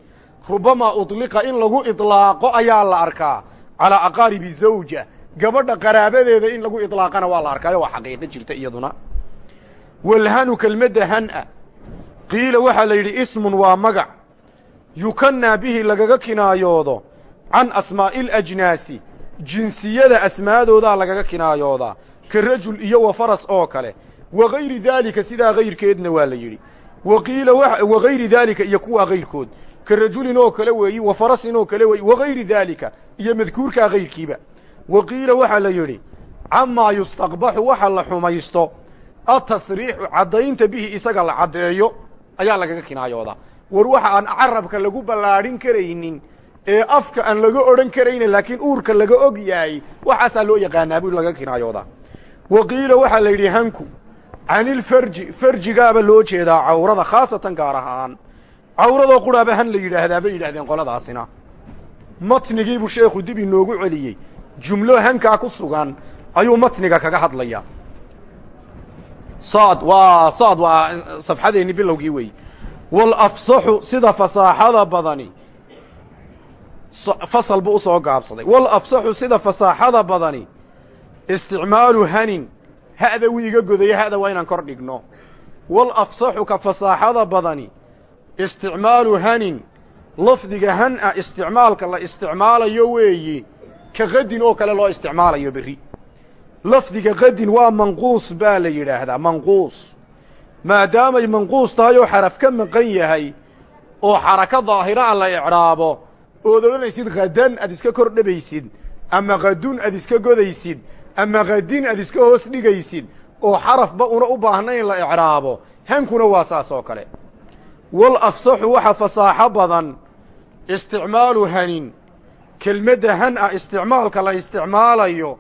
rubamaa udliqa in lagu idlaaqo ayaa la arkaa. Calaa aqaaribi zawja gabadha qaraabadeeda in lagu idlaaqana waa la arkaayo waa xaqiiqo jirta iyaduna. Walhanu kelmadda han-a. Qiila waxaa la yidhi ismun waa magac. Yukannaa bihi lagaga kinaayoodo can asmaa'i alajnaasi jinsiyada asmaadoodaa lagaga kinaayoodaa ka rajul iyo wa faras oo kale. Wa gayri daalika sidaa gayrkeedna waa la yidhi. Wa qiila wa gayri daalika iyo kuwaa gayrkood ka rajulin oo kale weeyi wa farasin oo kale weeyi wa gayri daalika iyo madkuurkaa gayrkiiba wa qiila waxaa la yidhi camaa yustaqbaxu waxa la xumaysto atasriixu caddaynta bihi isaga la caddeeyo ayaa lagaga kinaayoodaa. War waxa aan carabka lagu ballaadhin karaynin ee afka aan laga odhan karaynin laakiin uurka laga og yahay waxaasaa loo yaqaanaa buu laga kinaayoodaa. Wa qiila waxaa la yidhi hanku canilfarji farjigaaba loo jeedaa cawrada khaasatan gaar ahaan cawradoo quraaba han la yidhaahdaa bay yidhahdeen qoladaasina. Matnigiibuu sheekhu dib inoogu celiyey jumlo hankaa ku sugan ayuu matniga kaga hadlayaa. Saad waa saad waa safxadeenni bilowgii weey. Walafsaxu sida fasaaxada badani. Fasal buu u soo gaabsaday. Walafsaxu sida fasaaxada badani. Isticmaalu hanin. Ha'da wuu iga godaya ha'da waa inaan kor dhigno. Walafsaxu ka fasaaxada badani. Isticmaalu hanin. Lafdiga han isticmaalka la isticmaalayo weeyi ka qadin oo kale loo isticmaalayo berri. Lafdiga qadin waa manquus baa la yidhaahdaa manquus. Maadaamay manquus tahay oo xaraf ka maqan yahay oo xaraka daahira la icraabo ood odhanaysid khadan aad iska kor dhabaysid ama khadun aad iska godaysid ama kadin aad iska hoos dhigaysid oo xarafba una u baahnayn la icraabo. Hankuna waa saas oo kale. Wal afsaxu waxa fasaaxo badan isticmaalu hanin kelmadda han ah isticmaalka la isticmaalayo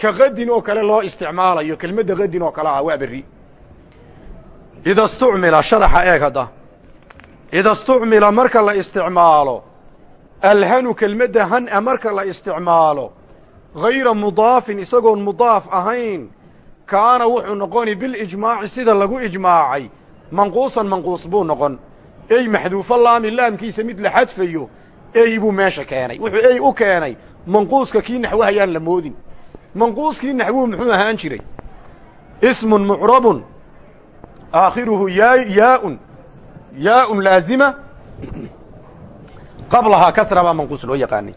ka qadin oo kale loo isticmaalayo. Kelmadda qadin oo kale ah waa berri. Ida stucmila sharaxa eeg hadda. Ida stucmila marka la isticmaalo alhanu kelmadda han a marka la isticmaalo hayra mudaafin isagoon mudaaf ahayn kaana wuxuu noqoni bilijmaaci sida lagu ijmaacay manquusan manquus buu noqon. Ey maxduufo laami laamkiisa mid la xadfayo ey buu meesha keenay. Wuxuu ey u keenay manquuska kii naxwahayaan la moodin. Manquuskii naxwuhu muxuu ahaan jiray. Ismun mucrabun aakhiruhu yaa yaaun yaaun laazima. Qablahaa kasra baa manquus loo yaqaanay.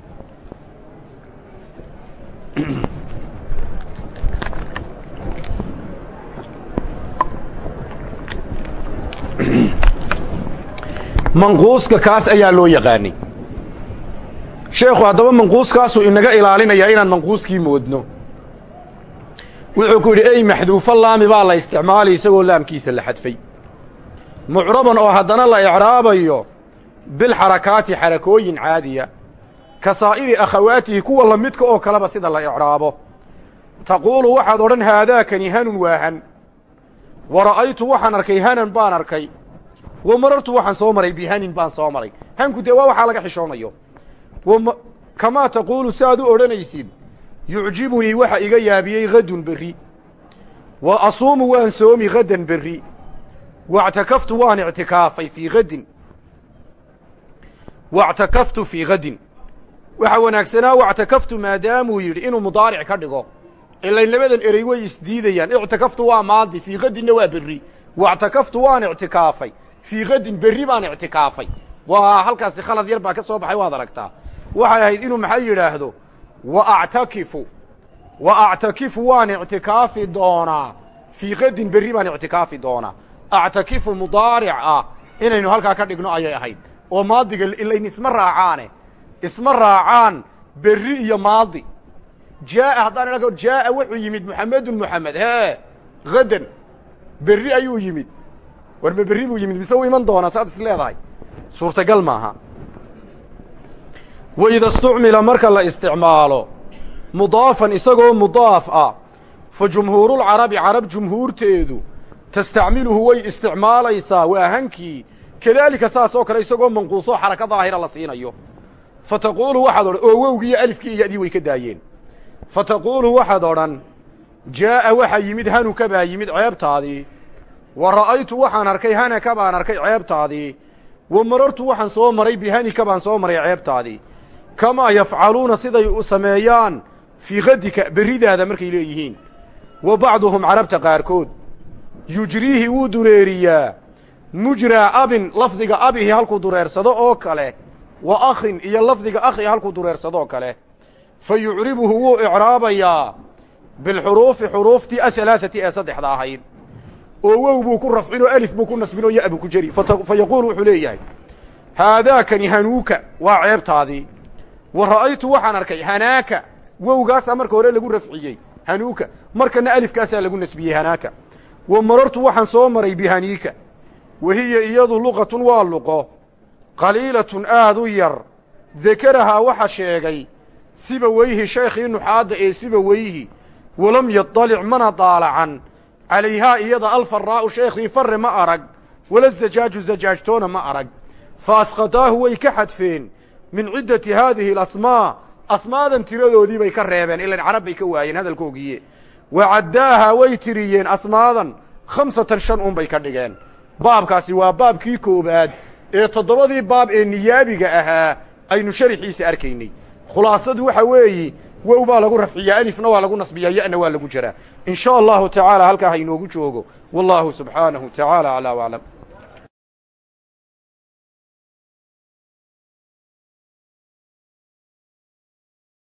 Manquuska kaas ayaa loo yaqaanay sheekhu haddaba manquuskaasuu inaga ilaalinayaa inaan manquuskii moodno. Wuxuu ku yidhi ey maxduufo laami baa la isticmaalay isagoo laamkiisa la xadfay. Mucraban oo haddana la icraabayo bilxarakaati xarakooyin caadiya. Ka saa'iri akhawaatihi kuwa lamidka oo kaleba sida la icraabo. Taquulu waxaad odhan haadaakani hanun waa han. Wa ra'aytu waxaan arkay hanan baan arkay. Wa marartu waxaan soo maray bihanin baan soo maray. Hanku dee waa waxaa laga xishoonayo kamaa taquulu si aad u odhanaysid yucjibunii waxa iga yaabiyey hadun berri. Wa asuumu waan soomi hadan berri. Wactakaftu waan ictikaafay fii hadin wactakaftu fii hadin waxa wanaagsanaa wactakaftu maadaamuu yidhi inuu mudaaric ka dhigo. Ilayn labadan erey way isdiidayaan ictikaftu waa maadi fii hadinna waa berri. Wactakaftu waan ictikaafay fii hadin berri baan ictikaafay waa halkaasi khalad yar baa ka soo baxay waad aragtaa. Waxay ahayd inuu maxay yidhaahdo? Wa actakifu. Wa actakifu waan ictikaafi doonaa. Fii kadin berri baan ictikaafi doonaa. Actakifu mudaaric ah. Inaynu halkaa ka dhigno ayay ahayd. Oo maadiga ilayn isma raacaane. Isma raacaan berri iyo maadi. Jaaa haddaan idha jaaa wuxuu yimid muxamedun muxamed hee hadan berri ayuu yimid. Warba berri buu yimid. Mise u iman doonaa? Saad is leedahay suurtagal maaha. Waida istucmila marka la isticmaalo mudaafan isagoo mudaaf ah fa jumhuurulcarabi carab jumhuurteedu tastacmiluhu way isticmaalaysaa waa hankii. Kadaalika saas oo kale isagoo manquusoo xaraka daahira la siinayo. Fa taquulu waxaad odhan oo wowgii iyo alifkii iyo adii way ka daayeen. Fa taquulu waxaad odhan jaa'a waxaa yimid hanuka baa yimid ceebtaadii. Wa ra'aytu waxaan arkay hanaka baan arkay ceebtaadii wa marartu waxaan soo maray bihanika baan soo maray ceebtaadii. Kamaa yafcaluuna siday u sameeyaan fii kadika berridaada markay leeyihiin. Wa bacduhum carabta qaarkood. Yujriihi wuu dureeriyaa. Mujraa abin lafdiga abihi halkuu dureersado oo kale. Wa akhin iyo lafdiga akhi halkuu dureersadoo kale. Fa yucribuhu wuu icraabayaa. Bilxuruufi xuruuftii ahalaaثati ee saddexda ahayd oo wow buu ku rafcinoo alif buu ku nasbinoo ya buu ku jeri fa yaquulu wuxuu leeyahay haadaakani hanuuka. Waa ceebtaadii. Wa ra'aytu waxaan arkay hanaaka. Wowgaasaa marka hore lagu rafciyey hanuuka. Markana alifkaasaa lagu nasbiyey hanaaka. Wa marartu waxaan soo maray bihaniika. Wahiya iyadu luqatun waa luqo qaliilatun aad u yar. Dekarahaa waxa sheegay siba weyhi shaykhii nuxaadda ee siba weyhi walam yadalic mana daalacan calayhaa iyada alfaraa'u sheekhii farre ma arag wala zajaaju zajaajtoona ma arag fa asqataahu way ka xadfeen min ciddati haadihi alasmaa asmaadan tiradoodii bay ka reebeen ilan carab bay ka waayeen hadalkoogiiye wa caddaahaa way tiriyeen asmaadan khamsatan shan un bay ka dhigeen baabkaasi waa baabkii koowaad ee toddobadii baab ee niyaabiga ahaa aynu sharaxiisa arkaynay khulaasadu waxa weeyi wow baa lagu rafciyaa alifna waa lagu nasbiyaa ya'na waa lagu jaraa. In sha allahu tacaala halkaa ha inoogu joogo. Wallaahu subxaanahu tacaala aclaa waclam